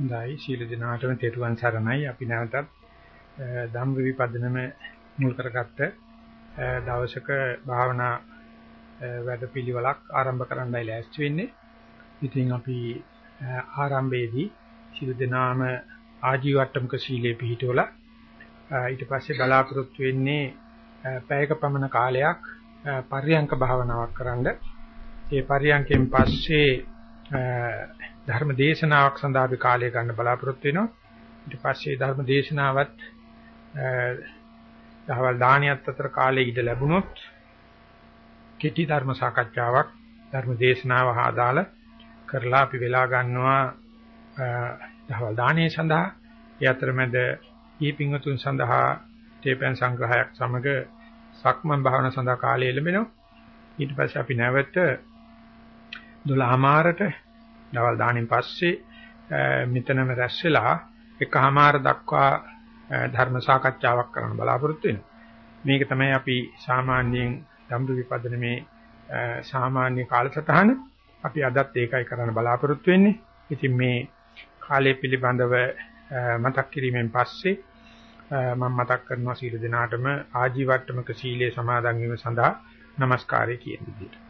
හොඳයි සීල දිනාටම තෙරුවන් සරණයි අපි නැවතත් ධම්ම විපදනම මුල් කරගත්ත දවසක භාවනා වැඩපිළිවෙලක් ආරම්භ කරන්නයි ලෑස්ති වෙන්නේ. ඉතින් අපි ආරම්භයේදී සීල දිනාම ආජීවට්ටමක සීලේ පිහිටවලා ඊට පස්සේ බලාපොරොත්තු වෙන්නේ පැයක පමණ කාලයක් පර්යංක භාවනාවක් කරන්න. ඒ පර්යංකෙන් පස්සේ ධර්ම දේශනාවක් සඳහා අපි කාලය ගන්න බලාපොරොත්තු වෙනවා. ඊට පස්සේ ධර්ම දේශනාවත් දහවල් දානියත් අතර කාලය ඉඳ ලැබුණොත් කෙටි ධර්ම සාකච්ඡාවක් ධර්ම දේශනාව හා අදාළ කරලා අපි වෙලා ගන්නවා දහවල් දානිය සඳහා. ඒ අතරමැද ඊපින්වතුන් සඳහා තේපෙන් සංග්‍රහයක් සමග සක්මන් භාවනා සඳහා කාලය ලැබෙනවා. ඊට පස්සේ අපි නැවත 12 මාරට දවල් දානින් පස්සේ මෙතනම රැස් වෙලා එකමාර දක්වා ධර්ම සාකච්ඡාවක් කරන්න බලාපොරොත්තු වෙනවා. මේක තමයි අපි සාමාන්‍යයෙන් ධම්ම විපදනමේ සාමාන්‍ය කාලසටහන. අපි අදත් ඒකයි කරන්න බලාපොරොත්තු වෙන්නේ. ඉතින් මේ කාලය පිළිබඳව මතක් කිරීමෙන් පස්සේ මම මතක් කරනවා සීල දෙනාටම ආජීවට්ටමක සීලයේ සමාදන් වීම සඳහා নমස්කාරය කියන විදිහට.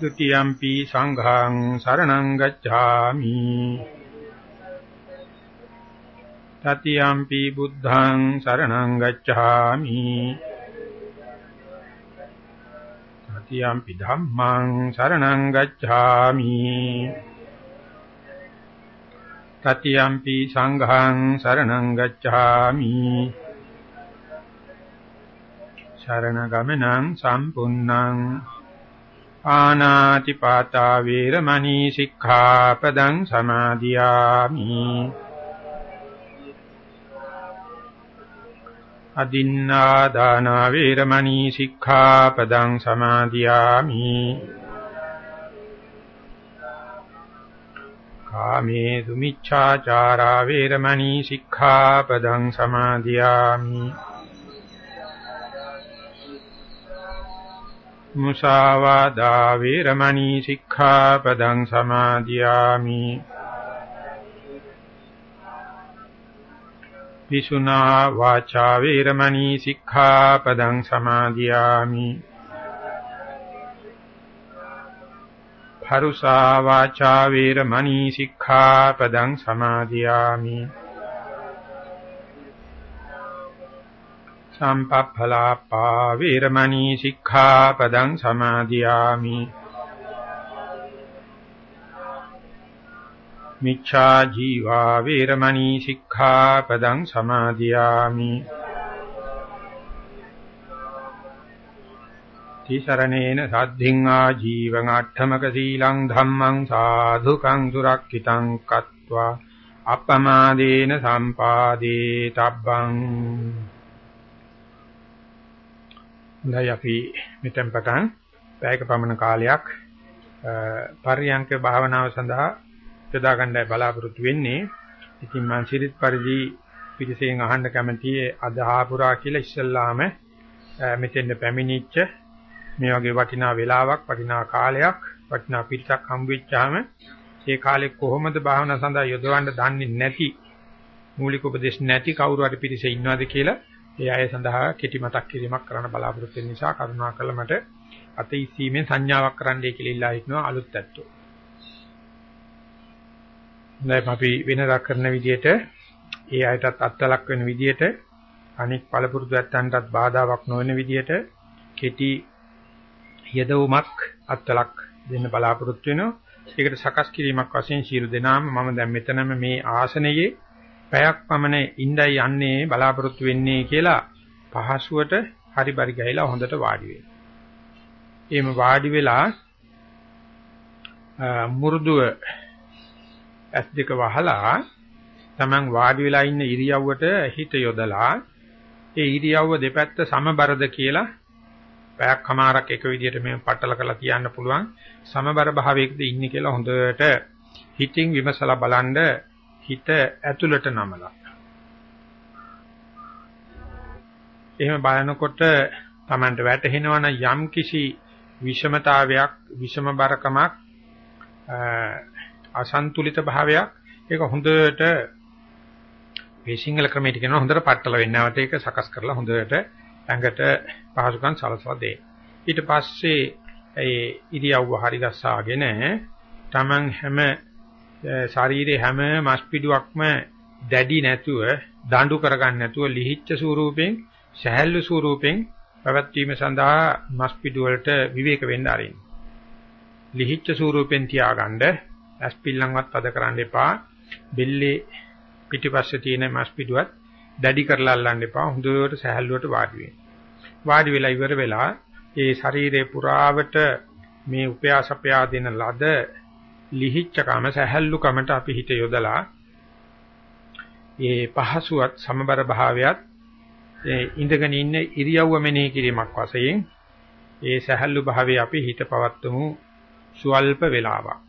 द्वितीयम्पि සංඝං සරණං गच्छामि। තතියම්පි බුද්ධං සරණං गच्छामि। තතියම්පි ධම්මං සරණං गच्छामि। තතියම්පි සංඝං සරණං गच्छामि। शरणगमनं සම්පුන්නං පානාති පාතා වේරමණී සික්ඛාපදං සමාදියාමි. අදින්නා දාන වේරමණී සික්ඛාපදං සමාදියාමි. කාමේසු මිච්ඡාචාරා වේරමණී සික්ඛාපදං සමාදියාමි. මුසාවාදා වේරමණී සික්ඛාපදං සමාදියාමි. විසුනා වාචා වේරමණී සික්ඛාපදං සමාදියාමි. පරුසා වාචා වේරමණී සික්ඛාපදං සමාදියාමි. සම්පප්ඵලාපා වේරමණී සික්ඛාපදං සමාදියාමි। මිච්ඡා ජීවා වේරමණී සික්ඛාපදං සමාදියාමි। තිසරණේන සද්ධින් ආජීවං අට්ඨමක සීලං ධම්මං සාධුකං සුරක්ෂිතං කତ୍වා। අප්පමාදේන සම්පාදේ තබ්බං। හොඳයි අපි මෙතෙන් පටන් පැයක පමණ කාලයක් පරියංක භාවනාව සඳහා යොදා ගන්නයි බලාපොරොත්තු වෙන්නේ. ඉතින් මම සිරිත් පරිදි පිටිසෙන් අහන්න කැමතියි අද ආපුරා කියලා ඉස්සල්ලාම මෙතෙන් පැමිණිච්ච මේ වගේ වටිනා වෙලාවක් වටිනා කාලයක් වටිනා පිටක් හම්බ වෙච්චාම ඒ කාලේ කොහොමද භාවනා සඳහා යොදවන්න දන්නේ නැති මූලික උපදේශ නැති කවුරු හරි පිටිසේ ඉන්නවද කියලා ඒ අය සඳහා කෙටි මතක් කිරීමක් කරන්න බලාපොරොත්තු වෙන නිසා කරුණාකරලා මට අතීසීමෙන් සංඥාවක් කරන්නයි කියලා ඉල්ලා හිටනවා අලුත් ඇත්තෝ. දැන් අපි වෙනදා කරන විදිහට ඒ අයටත් අත්ලක් වෙන විදිහට අනික් පළපුරුදු ඇත්තන්ටත් බාධාවක් නොවන විදිහට කෙටි යදවුමක් අත්ලක් දෙන්න බලාපොරොත්තු වෙනවා. ඒකට සකස් කිරීමක් වශයෙන් ශීරු දෙනාම මම දැන් මෙතනම මේ ආසනයේ පැයක් පමණ ඉඳයි යන්නේ බලාපොරොත්තු වෙන්නේ කියලා පහසුවට හරි පරි ගහලා හොඳට වාඩි වෙන්න. එහෙම වාඩි වෙලා මුරුදුව ඇස් දෙක වහලා Taman වාඩි වෙලා ඉන්න ඉරියව්වට හිත යොදලා ඒ ඉරියව්ව දෙපැත්ත සමබරද කියලා පැයක් කමාරක් එක විදිහට මේ පట్టල කරලා තියන්න පුළුවන් සමබර භාවයකද ඉන්නේ කියලා හොඳට හිතින් විමසලා බලනද හිත ඇතුළට නමලා එහෙම බලනකොට Tamanට වැටහෙනවනම් යම් කිසි විෂමතාවයක් විෂම බරකමක් අසන්තුලිත භාවයක් ඒක හොඳට මේ සිංහල ක්‍රමයට කියනවා හොඳට පట్టල වෙන්න නැවත ඒක සකස් කරලා හොඳට ඇඟට පහසුකම් සලසලා දෙන්න. ඊට පස්සේ ඒ ඉරියව්ව හරි ගස්සාගෙන Taman හැම ශරීරයේ හැම මස් පිඩුවක්ම දැඩි නැතුව දඬු කරගන්න නැතුව ලිහිච්ඡ ස්වරූපෙන් සහැල්ලු ස්වරූපෙන් පැවැත්වීම සඳහා මස් පිඩු වලට විවේක වෙන්න ආරින්න. ලිහිච්ඡ ස්වරූපෙන් තියාගන්න ඇස් පිල්ලම්වත් අද කරන්න එපා. බෙල්ලේ පිටිපස්සේ තියෙන මස් පිඩුවත් දැඩි කරලා අල්ලන්න එපා. හොඳට සහැල්ලුවට වාඩි වෙන්න. වාඩි වෙලා ඉවර වෙලා ඒ ශරීරේ පුරාවට මේ උපයාසපයා දෙන ලද ලිහිච්ඡකම සහැල්ලුකමට අපි හිත යොදලා ඒ පහසුවත් සමබර භාවයත් ඒ ඉඳගෙන ඉන්න ඉරියව්ව මෙනෙහි කිරීමක් වශයෙන් ඒ සහැල්ලු භාවයේ අපි හිත පවත්වමු සුවල්ප වේලාවක්.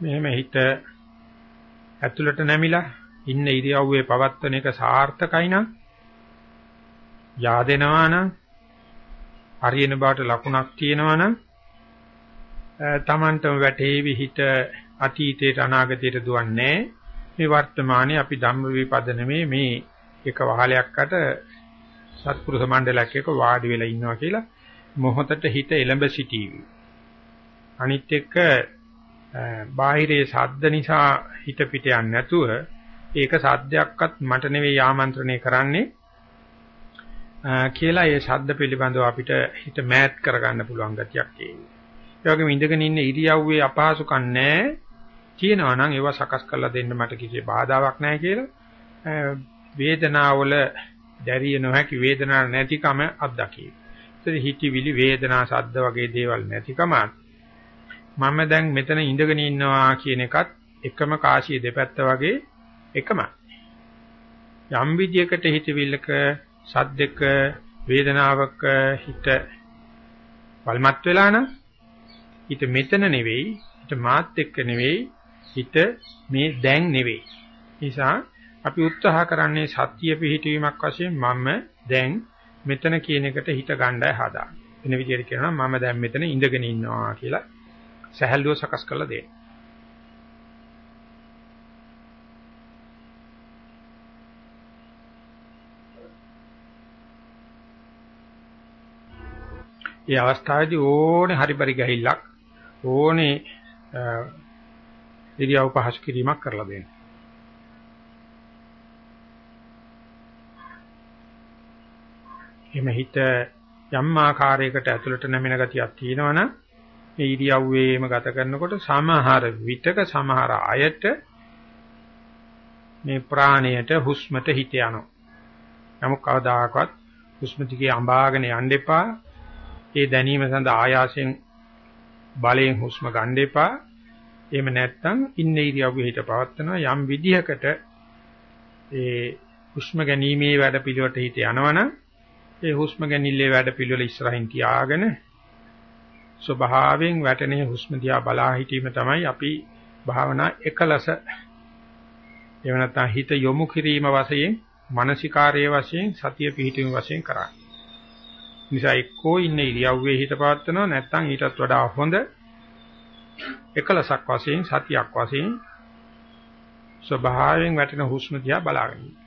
මෙහෙම හිත ඇතුළට නැමිලා ඉන්න ඉරියව්වේ පවත්වන එක සාර්ථකයි නම් yaadෙනවා නම් හරියන බවට ලකුණක් තියෙනවා නම් තමන්ටම වැටේවි හිත අතීතයට අනාගතයට දුවන්නේ මේ වර්තමානයේ අපි ධම්ම විපදනමේ මේ එක වහලයක්කට සත්පුරුෂ මණ්ඩලයක් එක වාඩි වෙලා ඉන්නවා කියලා මොහොතට හිත එළඹ සිටීවි. අනිත් එක බාහිරේ ශබ්ද නිසා හිත පිට යන්නේ නැතුව ඒක සද්දයක්වත් මට නෙවෙයි ආමන්ත්‍රණය කරන්නේ කියලා ඒ ශබ්ද පිළිබඳව අපිට හිත මෑත් කරගන්න පුළුවන් ගතියක් එන්නේ. ඒ වගේම ඉඳගෙන ඉන්න ඉරියව්වේ අපහසුකම් නැහැ. කියනවා නම් ඒවා සකස් කරලා දෙන්න මට කිසි බාධාවක් නැහැ කියලා වේදනාවල දැරිය නොහැකි වේදනාවක් නැතිකම අත්දකීම. ඒතර හිතවිලි වේදනා සද්ද වගේ දේවල් නැතිකමත් මම දැන් මෙතන ඉඳගෙන ඉන්නවා කියන එකත් එකම කාසිය දෙපැත්ත වගේ එකමයි. යම් විදියකට හිතවිල්ලක සද්දක වේදනාවක හිත වල්මත් වෙලා නම් හිත මෙතන නෙවෙයි හිත මාත් එක්ක නෙවෙයි හිත මේ දැන් නෙවෙයි. නිසා අපි උත්සාහ කරන්නේ සත්‍ය පිහිටීමක් වශයෙන් මම දැන් මෙතන කියන එකට හිත ගණ්ඩාය හදා. වෙන විදිහට කියනවා මම දැන් මෙතන ඉඳගෙන ඉන්නවා කියලා සැහැල්ලුව සකස් කරලා දෙන්න. මේ අවස්ථාවේදී ඕනේ හරි පරි ගහිල්ලක් ඕනේ ඉරියව් පහසු කිරීමක් කරලා දෙන්න. එමෙ හිත යම් ආකාරයකට ඇතුළට නැමෙන ගතියක් තියෙනවනම් මේ ඉරියව්වේම ගත කරනකොට සමහර විතක සමහර අයට මේ ප්‍රාණයට හුස්මට හිත යනවා. නමුත් කවදාකවත් හුස්ම දිගේ අඹාගෙන යන්න එපා. ඒ දැනීම සඳහා ආයාසයෙන් බලයෙන් හුස්ම ගන්න එපා. එහෙම නැත්නම් ඉන්න ඉරියව්වේ හිත පවත්නවා යම් විදිහකට ඒ හුස්ම ගැනීමේ වැඩ පිළිවෙලට හිත යනවනම් ඒ හුස්ම ගැනීමේ වැඩ පිළිවෙල ඉස්සරහින් තියාගෙන ස්වභාවයෙන් වැටෙන හුස්ම දිහා බලා හිටීම තමයි අපි භාවනා එකලස එහෙම නැත්නම් හිත යොමු කිරීම වශයෙන් මානසිකාර්යයේ වශයෙන් සතිය පිහිටීම වශයෙන් කරන්නේ. නිසා එක්කෝ ඉන්න ඉරියව්වේ හිත පවත්වනවා නැත්නම් ඊටත් වඩා හොඳ එකලසක් වශයෙන් සතියක් වශයෙන් ස්වභාවයෙන් වැටෙන හුස්ම දිහා බලාගෙන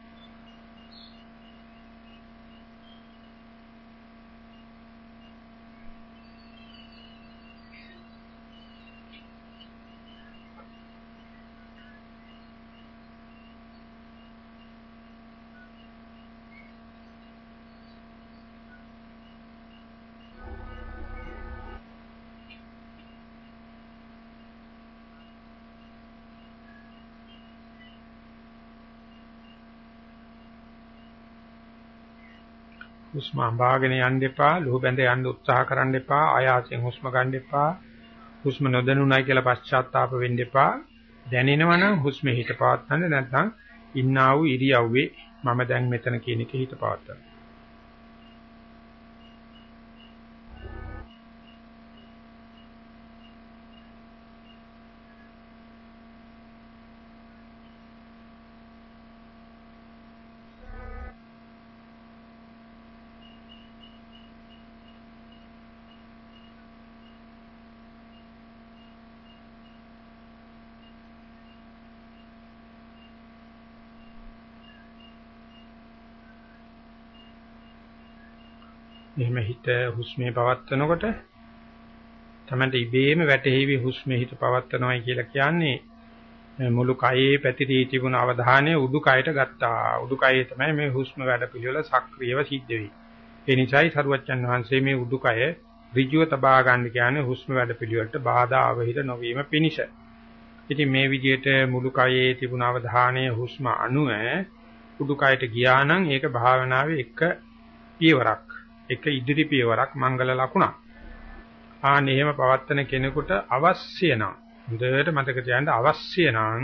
හුස්ම අඹාගෙන යන්න එපා, ලුහු බැඳ යන්න උත්සාහ කරන්න එපා, ආයාසයෙන් හුස්ම ගන්න එපා. හුස්ම නොදැනුණයි කියලා පශ්චාත්තාප වෙන්න එපා. දැනෙනවා නම් හුස්මේ හිත පවත්වන්න නැත්නම් ඉන්නා වූ ඉරියව්වේ මම දැන් මෙතන කියන එක හිත පවත්වන්න. එහෙම හිත හුස්මේ පවත්වනකොට තමයි ඉබේම වැටෙහිවි හුස්මේ හිත පවත්වනවායි කියලා කියන්නේ මුළු කයේ පැතිරී තිබුණ අවධානය උඩුකයට ගත්තා. උඩුකයේ තමයි මේ හුස්ම වැඩ පිළිවෙල සක්‍රියව සිද්ධ වෙන්නේ. ඒ නිසායි සරුවච්චන් වහන්සේ මේ උඩුකය ඍජුව තබා ගන්න කියන්නේ හුස්ම වැඩ පිළිවෙලට බාධා අවහිර නොවීම පිණිස. ඉතින් මේ විදිහට මුළු කයේ තිබුණ අවධානය හුස්ම අනුව උඩුකයට ගියා නම් ඒක භාවනාවේ එක පියවරක්. එක ඉදිරි පියවරක් මංගල ලකුණක්. ආන් එහෙම පවත්තන කෙනෙකුට අවශ්‍ය නම් හොඳට මතක තියාගන්න අවශ්‍ය නම්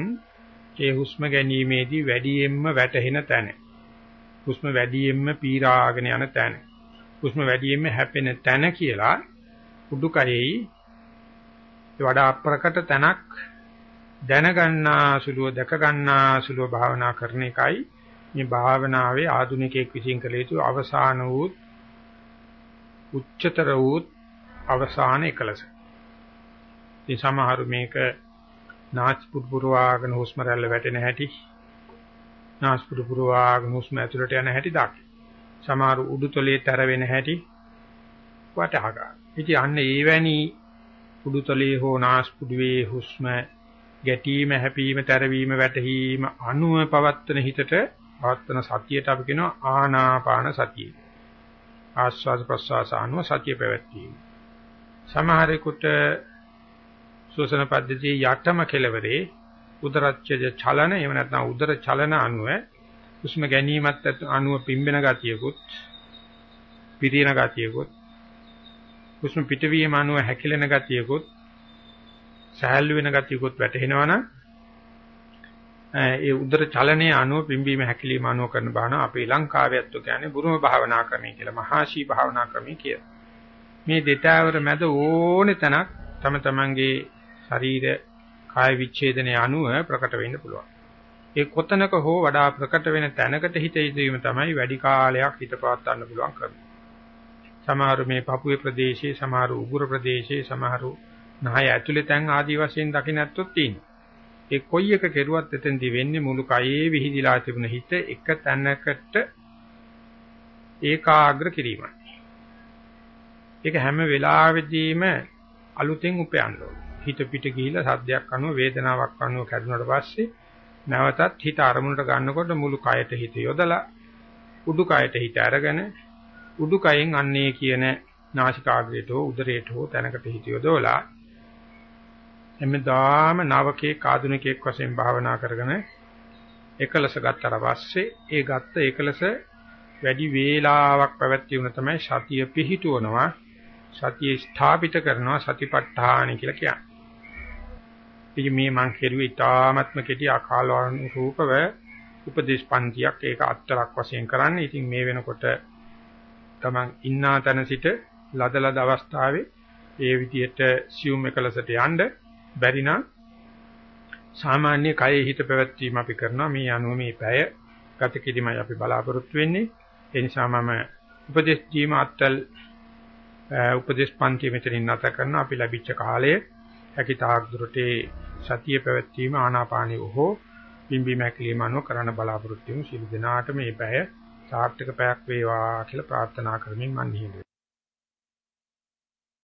ඒ හුස්ම ගැනීමේදී වැඩියෙන්ම වැටහෙන තැන. හුස්ම වැඩියෙන්ම පීරාගෙන යන තැන. හුස්ම වැඩියෙන්ම හැපෙන තැන කියලා උඩුකයෙහි වඩා අප්‍රකට තැනක් දැනගන්නා සුළුව දැක ගන්නා සුළුව භාවනා කරන එකයි මේ භාවනාවේ ආධුනිකයෙක් විසින් කළ යුතු අවසාන වූ උච්චතර වූ අවසාන එකලස. ඉතින් සමහරු මේක නාස්පුඩු පුරවාගෙන හුස්ම රැල්ල වැටෙන හැටි නාස්පුඩු පුරවාගෙන හුස්ම ඇතුළට යන හැටි දකි. සමහරු උඩුතලයේ තර වෙන හැටි වටහා ගන්න. ඉතින් අන්න ඒවැනි උඩුතලයේ හෝ නාස්පුඩුවේ හුස්ම ගැටීම හැපීම තරවීම වැටහීම අනුව පවත්වන හිතට පවත්වන සතියට අපි කියනවා ආනාපාන සතිය. ආස්වාද ප්‍රසවාස අනුව සතිය පැවැත්වීම. සමහරෙකුට සෝසන පද්ධතියේ යටම කෙලවරේ උදරච්ඡජ චලන එහෙම නැත්නම් උදර චලන අනුව හුස්ම ගැනීමත් අනුව පිම්බෙන ගතියකුත් පිරින ගතියකුත් හුස්ම පිටවීම අනුව හැකිලෙන ගතියකුත් සහැල්ලු වෙන ගතියකුත් වැටෙනවනම් ඒ උදර චලනයේ අනුව පිම්බීම හැකිලිම අනුව කරන බාන අපේ ලංකාවේත් කියන්නේ බුරුම භාවනා ක්‍රමය කියලා මහාශී භාවනා ක්‍රමය කියලා. මේ දෙතාවර මැද ඕනේ තැනක් තම තමන්ගේ ශරීර කාය විච්ඡේදනයේ අනුව ප්‍රකට වෙන්න පුළුවන්. ඒ කොතනක හෝ වඩා ප්‍රකට වෙන තැනකට හිත යොදවීම තමයි වැඩි කාලයක් හිත පවත්වන්න පුළුවන් කරන්නේ. සමහර මේ පපුවේ ප්‍රදේශයේ සමහර උගුර ප්‍රදේශයේ සමහර නහය ඇතුලේ තැන් ආදී වශයෙන් දකින්නත්ොත් තියෙනවා. ඒ කොයි එක කෙරුවත් එතෙන්දී වෙන්නේ මුළු කයේ විහිදිලා තිබුණ හිත එක තැනකට ඒකාග්‍ර කිරීමයි. ඒක හැම වෙලාවෙදීම අලුතෙන් උපයන්න හිත පිට ගිහිලා සද්දයක් අනුව වේදනාවක් අනුව කැඩුනට පස්සේ නැවතත් හිත අරමුණට ගන්නකොට මුළු කයට හිත යොදලා උඩුකයට හිත අරගෙන උඩුකයෙන් අන්නේ කියන නාසිකාග්‍රයට හෝ උදරයට හෝ තැනකට හිත යොදවලා එමෙදාම නවකේ ආධුනිකයෙක් වශයෙන් භාවනා කරගෙන එකලස ගත්තට පස්සේ ඒ ගත්ත එකලස වැඩි වේලාවක් පැවැත්වීම තමයි සතිය පිහිටුවනවා සතිය ස්ථාපිත කරනවා සතිපට්ඨාන කියලා කියන්නේ. ඉතින් මේ මං කෙරුවේ ඊ타ත්ම කෙටි අකාලවනුරූපව උපදේශ පන්තියක් ඒක අත්තරක් වශයෙන් කරන්නේ. ඉතින් මේ වෙනකොට තමන් ඉන්නා තැන සිට ලදලද අවස්ථාවේ ඒ විදිහට සියුම් එකලසට යන්න බැරි නම් සාමාන්‍ය කයෙහි හිත පැවැත්වීම අපි කරනවා. මේ අනුව මේ පැය ගත කිරීමයි අපි බලාපොරොත්තු වෙන්නේ. ඒ නිසා මම උපදේශ ජීම අත්තල් උපදේශ පන්ති මෙතනින් නැත කරන අපි ලැබිච්ච කාලයේ හැකි තාක් දුරට සතිය පැවැත්වීම ආනාපානිය හෝ පිම්බි මැකිලිම අනුව කරන්න බලාපොරොත්තු වෙමු. සියලු දෙනාට මේ පැය සාර්ථක පැයක් වේවා කියලා ප්‍රාර්ථනා කරමින් මම නිහිර